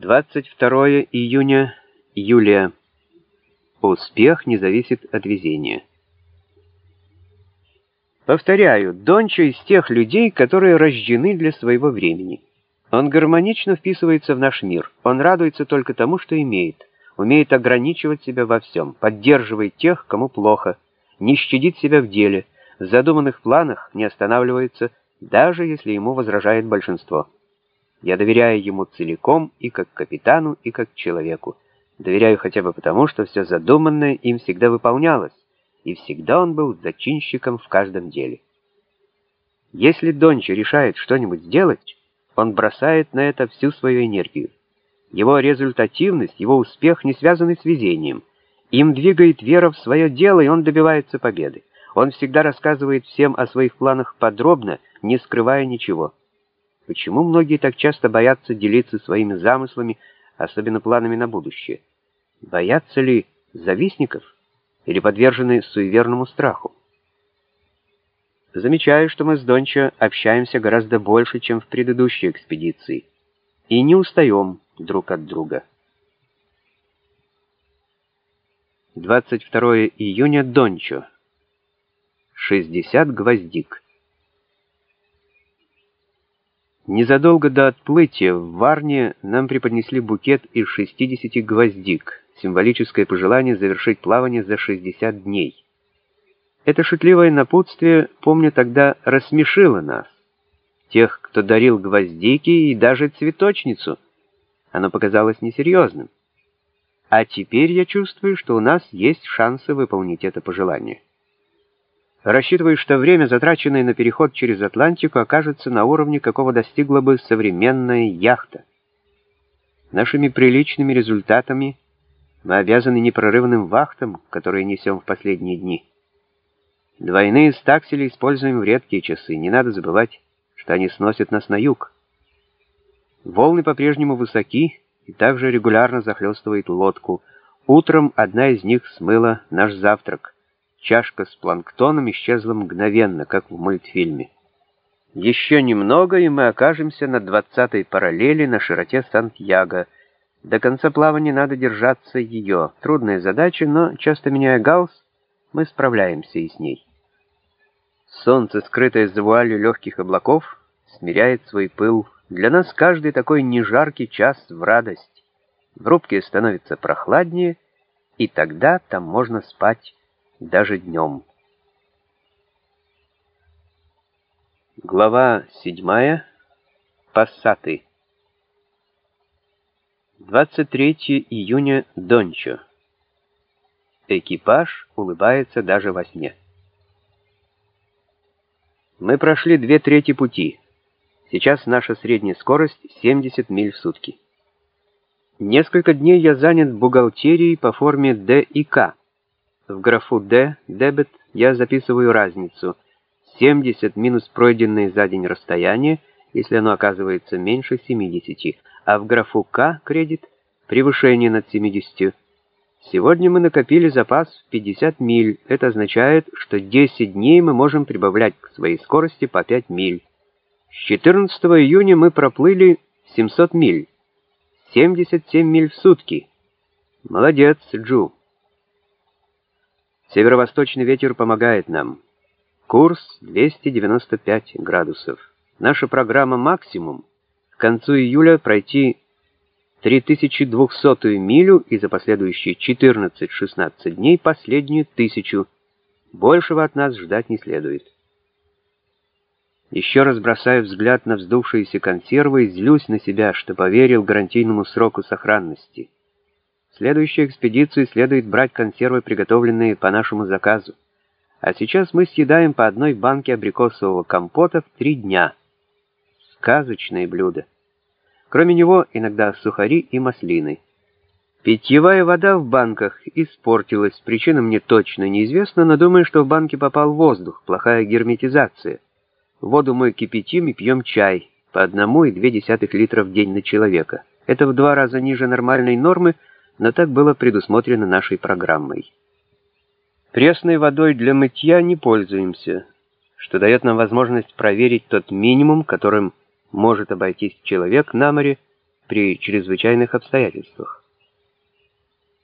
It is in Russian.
22 июня, Юлия. Успех не зависит от везения. Повторяю, Дончо из тех людей, которые рождены для своего времени. Он гармонично вписывается в наш мир. Он радуется только тому, что имеет. Умеет ограничивать себя во всем, поддерживает тех, кому плохо, не щадит себя в деле, в задуманных планах не останавливается, даже если ему возражает большинство. Я доверяю ему целиком и как капитану, и как человеку. Доверяю хотя бы потому, что все задуманное им всегда выполнялось и всегда он был зачинщиком в каждом деле. Если Донча решает что-нибудь сделать, он бросает на это всю свою энергию. Его результативность, его успех не связаны с везением. Им двигает вера в свое дело, и он добивается победы. Он всегда рассказывает всем о своих планах подробно, не скрывая ничего. Почему многие так часто боятся делиться своими замыслами, особенно планами на будущее? Боятся ли завистников? или подвержены суеверному страху. Замечаю, что мы с Дончо общаемся гораздо больше, чем в предыдущей экспедиции, и не устаем друг от друга. 22 июня, Дончо. 60 гвоздик. Незадолго до отплытия в Варне нам преподнесли букет из 60 гвоздик, символическое пожелание завершить плавание за 60 дней. Это шутливое напутствие, помню, тогда рассмешило нас, тех, кто дарил гвоздики и даже цветочницу. Оно показалось несерьезным. А теперь я чувствую, что у нас есть шансы выполнить это пожелание. Рассчитываю, что время, затраченное на переход через Атлантику, окажется на уровне, какого достигла бы современная яхта. Нашими приличными результатами – мы обязаны непрерывным вахтам, которые несем в последние дни. Двойные стаксели используем в редкие часы. Не надо забывать, что они сносят нас на юг. Волны по-прежнему высоки и также регулярно захлестывает лодку. Утром одна из них смыла наш завтрак. Чашка с планктоном исчезла мгновенно, как в мультфильме. Еще немного, и мы окажемся на двадцатой параллели на широте Сантьяго — до конца плавания надо держаться ее. Трудная задача, но, часто меняя галс, мы справляемся и с ней. Солнце, скрытое за вуалью легких облаков, смиряет свой пыл. Для нас каждый такой нежаркий час в радость. В рубке становится прохладнее, и тогда там можно спать даже днем. Глава седьмая. Пассаты. 23 июня, Дончо. Экипаж улыбается даже во сне. Мы прошли две трети пути. Сейчас наша средняя скорость 70 миль в сутки. Несколько дней я занят бухгалтерией по форме D и К. В графу D, дебет, я записываю разницу. 70 минус пройденное за день расстояние, если оно оказывается меньше 70, а в графу К кредит превышение над 70. Сегодня мы накопили запас в 50 миль. Это означает, что 10 дней мы можем прибавлять к своей скорости по 5 миль. С 14 июня мы проплыли 700 миль. 77 миль в сутки. Молодец, Джу. Северо-восточный ветер помогает нам. Курс 295 градусов. Наша программа «Максимум» к концу июля пройти 3200 милю и за последующие 14-16 дней последнюю тысячу. Большего от нас ждать не следует. Еще раз бросаю взгляд на вздувшиеся консервы и злюсь на себя, что поверил гарантийному сроку сохранности. Следующую экспедицию следует брать консервы, приготовленные по нашему заказу. А сейчас мы съедаем по одной банке абрикосового компота в три дня. Сказочное блюдо. Кроме него, иногда сухари и маслины. Питьевая вода в банках испортилась, причина мне точно неизвестна, но думаю, что в банке попал воздух, плохая герметизация. Воду мы кипятим и пьем чай, по одному и две десятых литра в день на человека. Это в два раза ниже нормальной нормы, но так было предусмотрено нашей программой. Пресной водой для мытья не пользуемся, что дает нам возможность проверить тот минимум, которым может обойтись человек на море при чрезвычайных обстоятельствах.